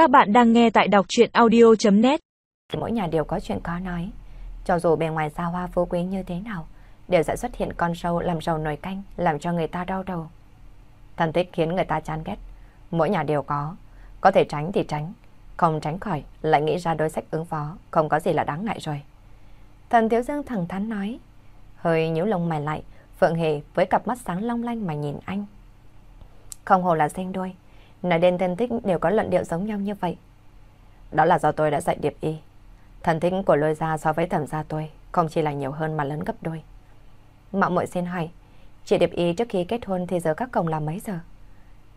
Các bạn đang nghe tại đọc chuyện audio.net Mỗi nhà đều có chuyện có nói. Cho dù bề ngoài xa hoa phú quý như thế nào, đều sẽ xuất hiện con sâu làm rầu nồi canh, làm cho người ta đau đầu. Thần tích khiến người ta chán ghét. Mỗi nhà đều có. Có thể tránh thì tránh. Không tránh khỏi, lại nghĩ ra đối sách ứng phó, không có gì là đáng ngại rồi. Thần Thiếu Dương thẳng thắn nói. Hơi nhíu lông mày lại, Phượng Hề với cặp mắt sáng long lanh mà nhìn anh. Không hồ là xanh đuôi. Nói đến thân thích đều có luận điệu giống nhau như vậy. Đó là do tôi đã dạy điệp y. Thần thích của lôi gia so với thẩm gia tôi không chỉ là nhiều hơn mà lớn gấp đôi. Mạo muội xin hỏi, chị điệp y trước khi kết hôn thì giờ các cổng là mấy giờ?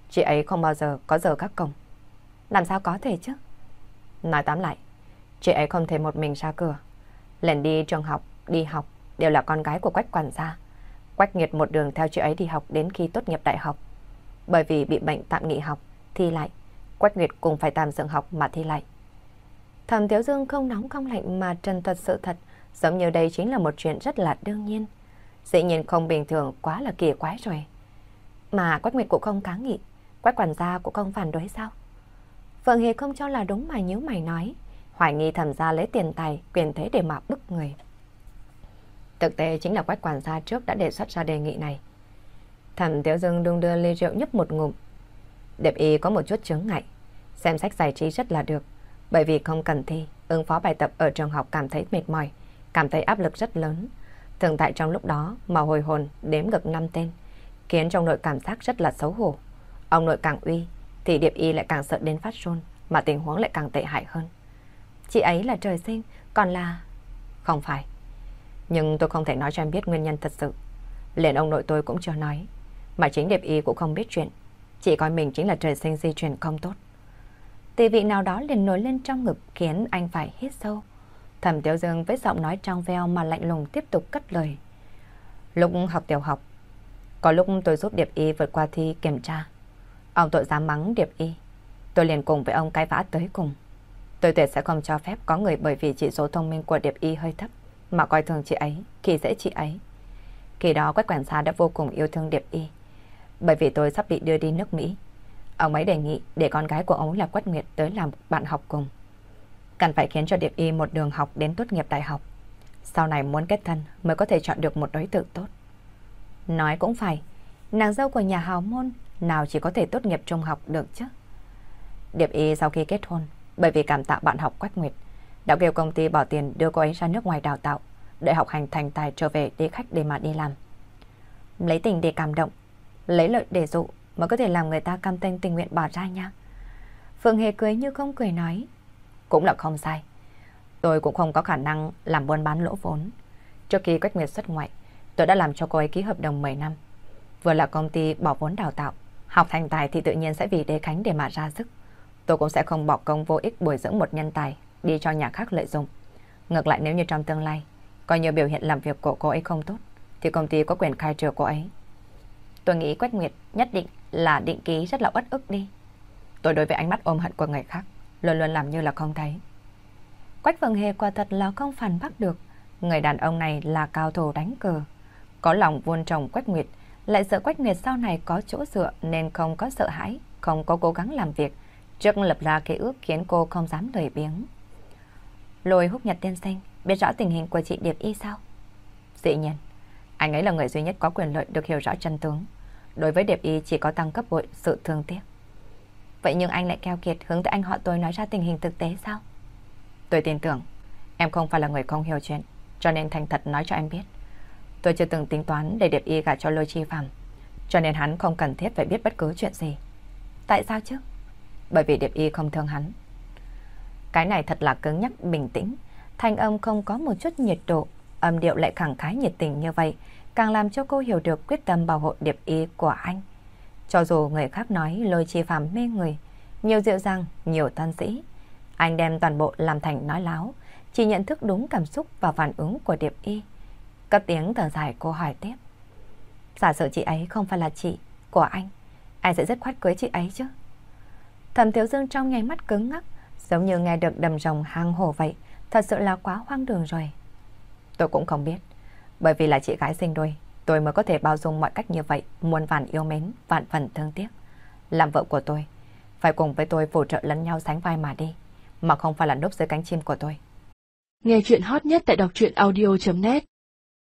Chị ấy không bao giờ có giờ các cổng. Làm sao có thể chứ? Nói tóm lại, chị ấy không thể một mình ra cửa. Lần đi trường học, đi học đều là con gái của quách quản gia. Quách nghiệt một đường theo chị ấy đi học đến khi tốt nghiệp đại học. Bởi vì bị bệnh tạm nghỉ học, thi lại. Quách Nguyệt cùng phải tạm dừng học mà thi lại. Thẩm Thiếu Dương không nóng không lạnh mà trần thuật sự thật, giống như đây chính là một chuyện rất là đương nhiên. Dĩ nhiên không bình thường quá là kỳ quái rồi. Mà Quách Nguyệt cũng không kháng nghị, Quách quản gia cũng không phản đối sao? Phượng hiệp không cho là đúng mà nhíu mày nói, hoài nghi thẩm gia lấy tiền tài, quyền thế để mà bức người. Thực tế chính là Quách quản gia trước đã đề xuất ra đề nghị này. Thẩm Tiểu Dương đung đưa ly rượu nhấp một ngụm, Đẹp y có một chút chướng ngại. Xem sách giải trí rất là được. Bởi vì không cần thi, ứng phó bài tập ở trường học cảm thấy mệt mỏi, cảm thấy áp lực rất lớn. Thường tại trong lúc đó mà hồi hồn đếm ngực năm tên, khiến trong nội cảm giác rất là xấu hổ. Ông nội càng uy, thì điệp y lại càng sợ đến phát run, mà tình huống lại càng tệ hại hơn. Chị ấy là trời sinh, còn là... Không phải. Nhưng tôi không thể nói cho em biết nguyên nhân thật sự. Liền ông nội tôi cũng chưa nói, mà chính điệp y cũng không biết chuyện chị coi mình chính là trời sinh di truyền không tốt. Tỷ vị nào đó liền nổi lên trong ngực khiến anh phải hít sâu. Thẩm Tiểu Dương với giọng nói trong veo mà lạnh lùng tiếp tục cất lời. Lúc học tiểu học, có lúc tôi giúp Điệp Y vượt qua thi kiểm tra. Ông tội dám mắng Điệp Y. Tôi liền cùng với ông cái vã tới cùng. Tôi tuyệt sẽ không cho phép có người bởi vì chỉ số thông minh của Điệp Y hơi thấp mà coi thường chị ấy, khi dễ chị ấy. Khi đó Quách quản Sa đã vô cùng yêu thương Điệp Y bởi vì tôi sắp bị đưa đi nước Mỹ. Ông ấy đề nghị để con gái của ông là Quách Nguyệt tới làm bạn học cùng. Cần phải khiến cho Điệp Y một đường học đến tốt nghiệp đại học. Sau này muốn kết thân mới có thể chọn được một đối tượng tốt. Nói cũng phải, nàng dâu của nhà hào môn nào chỉ có thể tốt nghiệp trung học được chứ. Điệp Y sau khi kết hôn, bởi vì cảm tạ bạn học Quách Nguyệt, đã kêu công ty bỏ tiền đưa cô ấy ra nước ngoài đào tạo, để học hành thành tài trở về đi khách để mà đi làm. Lấy tình để cảm động, lấy lợi để dụ mà có thể làm người ta cam tâm tình nguyện bỏ ra nha. phượng Hề cười như không cười nói. Cũng là không sai. Tôi cũng không có khả năng làm buôn bán lỗ vốn. Trước khi Quách Nguyệt xuất ngoại, tôi đã làm cho cô ấy ký hợp đồng 10 năm. Vừa là công ty bỏ vốn đào tạo, học thành tài thì tự nhiên sẽ vì đế khánh để mà ra sức. Tôi cũng sẽ không bỏ công vô ích bồi dưỡng một nhân tài đi cho nhà khác lợi dụng. Ngược lại nếu như trong tương lai, coi như biểu hiện làm việc của cô ấy không tốt, thì công ty có quyền khai trừ cô ấy Tôi nghĩ Quách Nguyệt nhất định là định ký rất là uất ức đi. Tôi đối với ánh mắt ôm hận của người khác, luôn luôn làm như là không thấy. Quách Vân Hề quả thật là không phản bác được. Người đàn ông này là cao thủ đánh cờ. Có lòng vuôn trồng Quách Nguyệt, lại sợ Quách Nguyệt sau này có chỗ dựa nên không có sợ hãi, không có cố gắng làm việc. Trước lập ra kế ước khiến cô không dám lười biếng. Lôi húc nhật tiên sinh, biết rõ tình hình của chị Điệp Y sao? Dĩ nhiên, anh ấy là người duy nhất có quyền lợi được hiểu rõ chân tướng. Đối với Điệp Y chỉ có tăng cấp bội sự thương tiếc. Vậy nhưng anh lại keo kiệt hướng tới anh họ tôi nói ra tình hình thực tế sao? Tôi tin tưởng, em không phải là người không hiểu chuyện, cho nên thành thật nói cho em biết. Tôi chưa từng tính toán để Điệp Y gả cho Lôi Chi Phạm, cho nên hắn không cần thiết phải biết bất cứ chuyện gì. Tại sao chứ? Bởi vì Điệp Y không thương hắn. Cái này thật là cứng nhắc bình tĩnh, thanh âm không có một chút nhiệt độ, âm điệu lại khẳng khái nhiệt tình như vậy, càng làm cho cô hiểu được quyết tâm bảo hộ điệp ý của anh. Cho dù người khác nói lôi chi phàm mê người, nhiều dịu dàng, nhiều tân sĩ, anh đem toàn bộ làm thành nói láo, chỉ nhận thức đúng cảm xúc và phản ứng của điệp y. Cất tiếng thở dài cô hỏi tiếp. Giả sử chị ấy không phải là chị của anh, anh sẽ rất khoát cưới chị ấy chứ? Thẩm Thiếu Dương trong nháy mắt cứng ngắc, giống như nghe được đầm rồng hang hổ vậy, thật sự là quá hoang đường rồi. Tôi cũng không biết. Bởi vì là chị gái sinh đôi, tôi mới có thể bao dung mọi cách như vậy, muôn vàn yêu mến, vạn phần thương tiếc. Làm vợ của tôi, phải cùng với tôi phụ trợ lẫn nhau sánh vai mà đi, mà không phải là núp dưới cánh chim của tôi. Nghe chuyện hot nhất tại đọc truyện audio.net